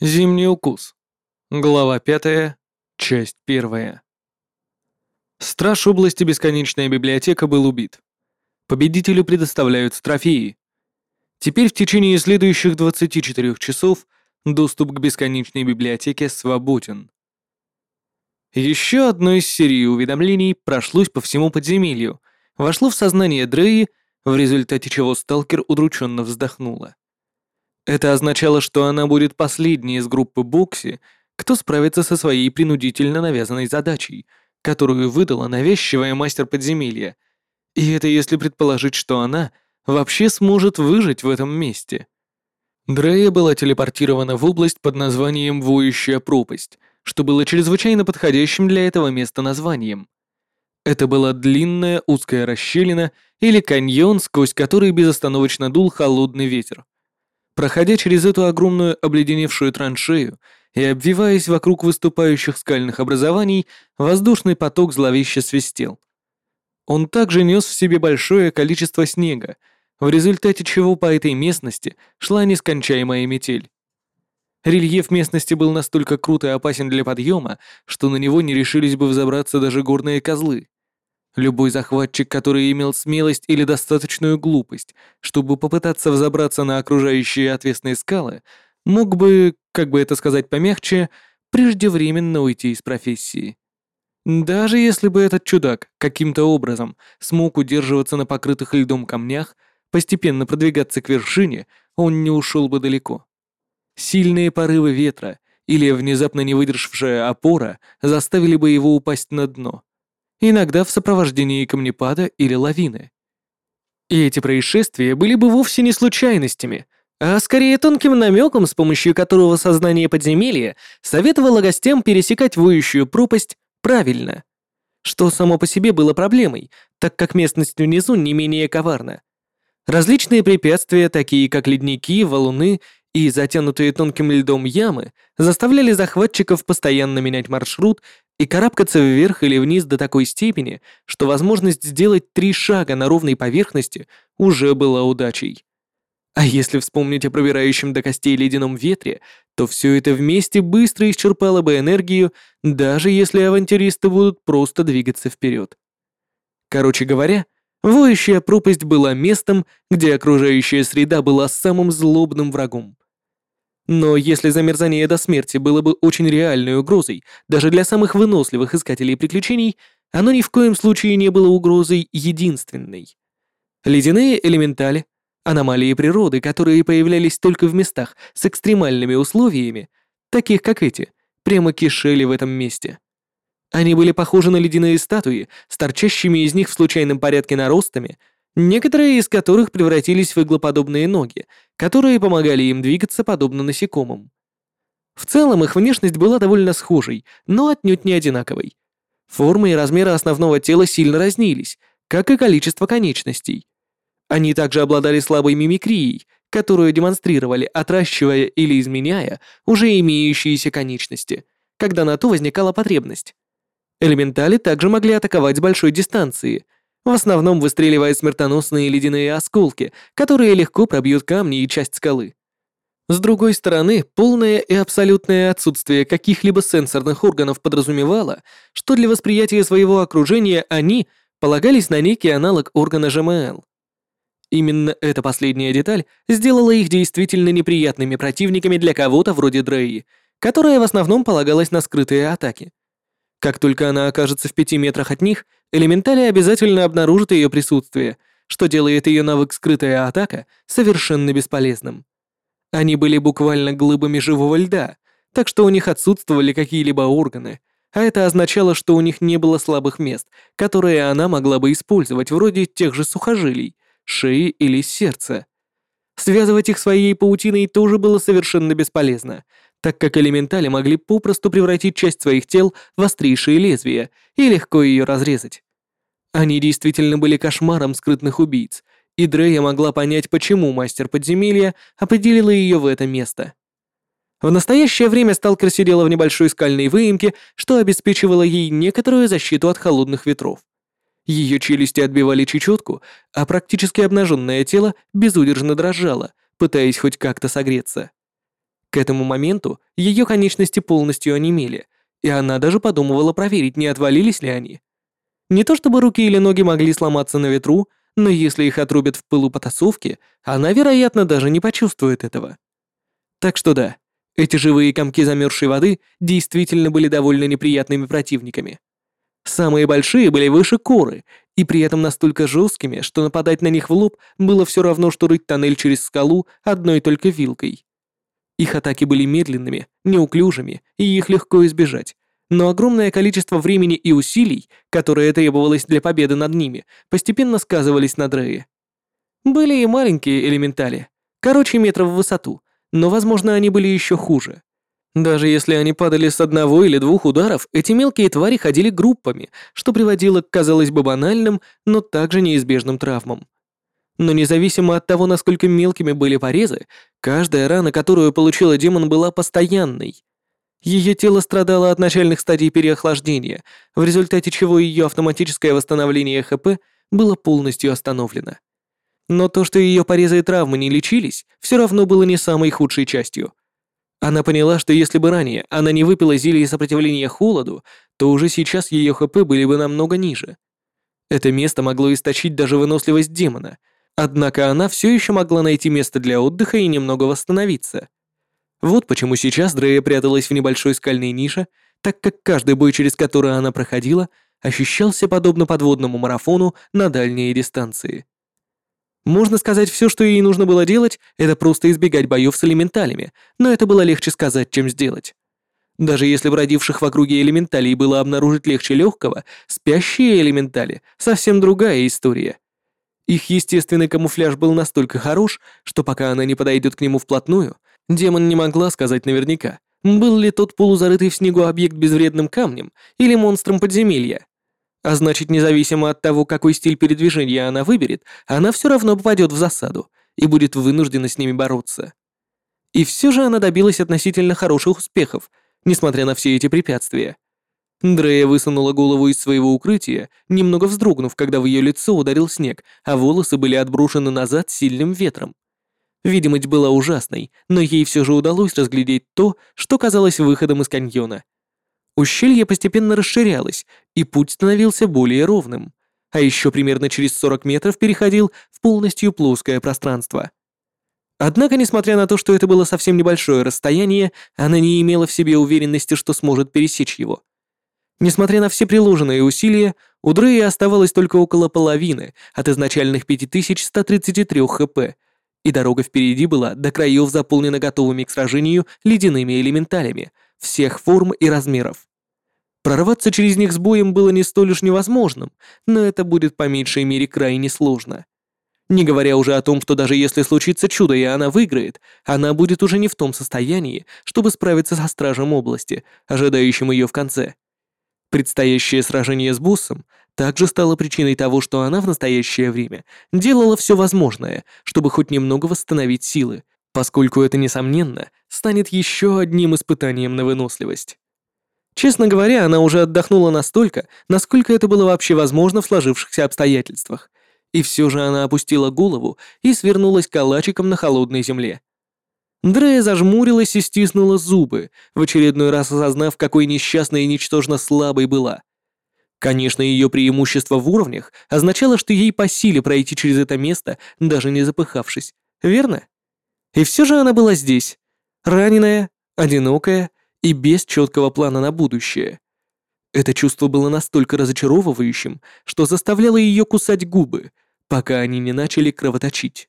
Зимний укус. Глава 5, часть 1. Страж области Бесконечная библиотека был убит. Победителю предоставляются трофеи. Теперь в течение следующих 24 часов доступ к Бесконечной библиотеке свободен. Еще одно из серии уведомлений прошлось по всему подземелью, вошло в сознание Дреи, в результате чего сталкер удрученно вздохнула. Это означало, что она будет последней из группы Бокси, кто справится со своей принудительно навязанной задачей, которую выдала навязчивая мастер подземелья. И это если предположить, что она вообще сможет выжить в этом месте. Дрея была телепортирована в область под названием «Воющая пропасть», что было чрезвычайно подходящим для этого места названием. Это была длинная узкая расщелина или каньон, сквозь который безостановочно дул холодный ветер. Проходя через эту огромную обледеневшую траншею и обвиваясь вокруг выступающих скальных образований, воздушный поток зловеще свистел. Он также нес в себе большое количество снега, в результате чего по этой местности шла нескончаемая метель. Рельеф местности был настолько крут и опасен для подъема, что на него не решились бы взобраться даже горные козлы. Любой захватчик, который имел смелость или достаточную глупость, чтобы попытаться взобраться на окружающие отвесные скалы, мог бы, как бы это сказать помягче, преждевременно уйти из профессии. Даже если бы этот чудак каким-то образом смог удерживаться на покрытых льдом камнях, постепенно продвигаться к вершине, он не ушел бы далеко. Сильные порывы ветра или внезапно не выдержавшая опора заставили бы его упасть на дно иногда в сопровождении камнепада или лавины. И эти происшествия были бы вовсе не случайностями, а скорее тонким намеком, с помощью которого сознание подземелья советовало гостям пересекать воющую пропасть правильно, что само по себе было проблемой, так как местность внизу не менее коварна. Различные препятствия, такие как ледники, валуны и затянутые тонким льдом ямы, заставляли захватчиков постоянно менять маршрут и карабкаться вверх или вниз до такой степени, что возможность сделать три шага на ровной поверхности уже была удачей. А если вспомнить о пробирающем до костей ледяном ветре, то все это вместе быстро исчерпало бы энергию, даже если авантюристы будут просто двигаться вперед. Короче говоря, воющая пропасть была местом, где окружающая среда была самым злобным врагом. Но если замерзание до смерти было бы очень реальной угрозой даже для самых выносливых искателей приключений, оно ни в коем случае не было угрозой единственной. Ледяные элементали, аномалии природы, которые появлялись только в местах с экстремальными условиями, таких как эти, прямо кишели в этом месте. Они были похожи на ледяные статуи, с торчащими из них в случайном порядке наростами, некоторые из которых превратились в иглоподобные ноги, которые помогали им двигаться подобно насекомым. В целом их внешность была довольно схожей, но отнюдь не одинаковой. Формы и размеры основного тела сильно разнились, как и количество конечностей. Они также обладали слабой мимикрией, которую демонстрировали, отращивая или изменяя уже имеющиеся конечности, когда на то возникала потребность. Элементали также могли атаковать с большой дистанции – в основном выстреливая смертоносные ледяные осколки, которые легко пробьют камни и часть скалы. С другой стороны, полное и абсолютное отсутствие каких-либо сенсорных органов подразумевало, что для восприятия своего окружения они полагались на некий аналог органа ЖМЛ. Именно эта последняя деталь сделала их действительно неприятными противниками для кого-то вроде Дреи, которая в основном полагалась на скрытые атаки. Как только она окажется в пяти метрах от них, элементали обязательно обнаружат ее присутствие, что делает ее навык «Скрытая атака» совершенно бесполезным. Они были буквально глыбами живого льда, так что у них отсутствовали какие-либо органы, а это означало, что у них не было слабых мест, которые она могла бы использовать, вроде тех же сухожилий, шеи или сердца. Связывать их своей паутиной тоже было совершенно бесполезно, так как элементали могли попросту превратить часть своих тел в острейшие лезвия и легко ее разрезать. Они действительно были кошмаром скрытных убийц, и Дрея могла понять, почему мастер подземелья определила ее в это место. В настоящее время сталкер сидела в небольшой скальной выемке, что обеспечивало ей некоторую защиту от холодных ветров. Ее челюсти отбивали чечетку, а практически обнаженное тело безудержно дрожало, пытаясь хоть как-то согреться. К этому моменту ее конечности полностью онемели, и она даже подумывала проверить, не отвалились ли они. Не то чтобы руки или ноги могли сломаться на ветру, но если их отрубят в пылу потасовки, она, вероятно, даже не почувствует этого. Так что да, эти живые комки замерзшей воды действительно были довольно неприятными противниками. Самые большие были выше коры, и при этом настолько жесткими, что нападать на них в лоб было все равно, что рыть тоннель через скалу одной только вилкой. Их атаки были медленными, неуклюжими, и их легко избежать, но огромное количество времени и усилий, которое требовалось для победы над ними, постепенно сказывались на Дрее. Были и маленькие элементали, короче метров в высоту, но, возможно, они были еще хуже. Даже если они падали с одного или двух ударов, эти мелкие твари ходили группами, что приводило к, казалось бы, банальным, но также неизбежным травмам. Но независимо от того, насколько мелкими были порезы, каждая рана, которую получила демон, была постоянной. Ее тело страдало от начальных стадий переохлаждения, в результате чего ее автоматическое восстановление ХП было полностью остановлено. Но то, что ее порезы и травмы не лечились, все равно было не самой худшей частью. Она поняла, что если бы ранее она не выпила зелье сопротивления холоду, то уже сейчас ее ХП были бы намного ниже. Это место могло источить даже выносливость демона, однако она все еще могла найти место для отдыха и немного восстановиться. Вот почему сейчас Дрея пряталась в небольшой скальной нише, так как каждый бой, через который она проходила, ощущался подобно подводному марафону на дальние дистанции. Можно сказать, все, что ей нужно было делать, это просто избегать боев с элементалями, но это было легче сказать, чем сделать. Даже если бродивших в округе элементалей было обнаружить легче легкого, спящие элементали — совсем другая история. Их естественный камуфляж был настолько хорош, что пока она не подойдет к нему вплотную, демон не могла сказать наверняка, был ли тот полузарытый в снегу объект безвредным камнем или монстром подземелья. А значит, независимо от того, какой стиль передвижения она выберет, она все равно попадет в засаду и будет вынуждена с ними бороться. И все же она добилась относительно хороших успехов, несмотря на все эти препятствия. Дрея высунула голову из своего укрытия, немного вздрогнув, когда в ее лицо ударил снег, а волосы были отброшены назад сильным ветром. Видимость была ужасной, но ей все же удалось разглядеть то, что казалось выходом из каньона — Ущелье постепенно расширялось, и путь становился более ровным, а еще примерно через 40 метров переходил в полностью плоское пространство. Однако, несмотря на то, что это было совсем небольшое расстояние, она не имела в себе уверенности, что сможет пересечь его. Несмотря на все приложенные усилия, у Дрея оставалось только около половины от изначальных 5133 хп, и дорога впереди была до краев заполнена готовыми к сражению ледяными элементалями всех форм и размеров. Прорваться через них с боем было не столь уж невозможным, но это будет по меньшей мере крайне сложно. Не говоря уже о том, что даже если случится чудо и она выиграет, она будет уже не в том состоянии, чтобы справиться со стражем области, ожидающим ее в конце. Предстоящее сражение с боссом также стало причиной того, что она в настоящее время делала все возможное, чтобы хоть немного восстановить силы, поскольку это, несомненно, станет еще одним испытанием на выносливость. Честно говоря, она уже отдохнула настолько, насколько это было вообще возможно в сложившихся обстоятельствах. И все же она опустила голову и свернулась калачиком на холодной земле. Дрея зажмурилась и стиснула зубы, в очередной раз осознав, какой несчастной и ничтожно слабой была. Конечно, ее преимущество в уровнях означало, что ей по силе пройти через это место, даже не запыхавшись, верно? И все же она была здесь, раненая, одинокая и без четкого плана на будущее. Это чувство было настолько разочаровывающим, что заставляло ее кусать губы, пока они не начали кровоточить.